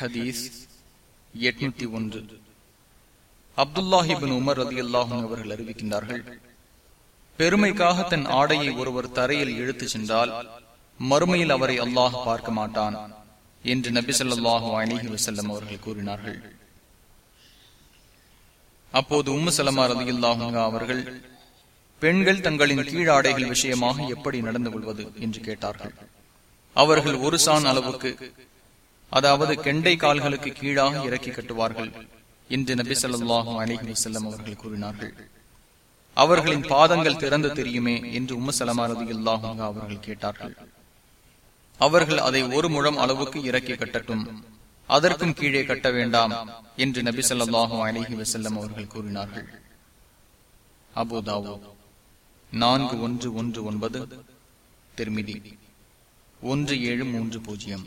ஹதீஸ் எட்நூத்தி ஒன்று. அப்துல்லாஹிபின் உமர் ரதி அல்லாஹும் அவர்கள் அறிவிக்கின்றார்கள் பெருமைக்காக தன் ஆடையை ஒருவர் தரையில் இழுத்து சென்றால் மறுமையில் அவரை அல்லாஹ் பார்க்க மாட்டான் என்று நபி சொல்லாஹு அலிஹி வசல்லம் அவர்கள் கூறினார்கள். அப்போது உம்மு சலமா ரதி அல்லாஹுங்க அவர்கள் பெண்கள் தங்களின் கீழாடைகள் விஷயமாக எப்படி நடந்து கொள்வது? என்று கேட்டார்கள். அவர்கள் ஒரு சான் அளவுக்கு அதாவது கெண்டை கால்களுக்கு கீழாக இறக்கி கட்டுவார்கள் என்று நபி சொல்லாஹும் அலிஹி வசல்லம் அவர்கள் கூறினார்கள். அவர்களின் பாதங்கள் திறந்து தெரியுமே என்று உம்ம சலமா ரதி அவர்கள் கேட்டார்கள். அவர்கள் அதை ஒரு முழம் அளவுக்கு இறக்கி கட்டட்டும் அதற்கும் கீழே கட்ட வேண்டாம் என்று நபி சொல்லாஹும் அலிஹி வசல்லம் அவர்கள் கூறினார்கள். அபுதாவோ நான்கு ஒன்று ஒன்று ஒன்பது திருமிதி ஒன்று ஏழு மூன்று பூஜ்ஜியம்.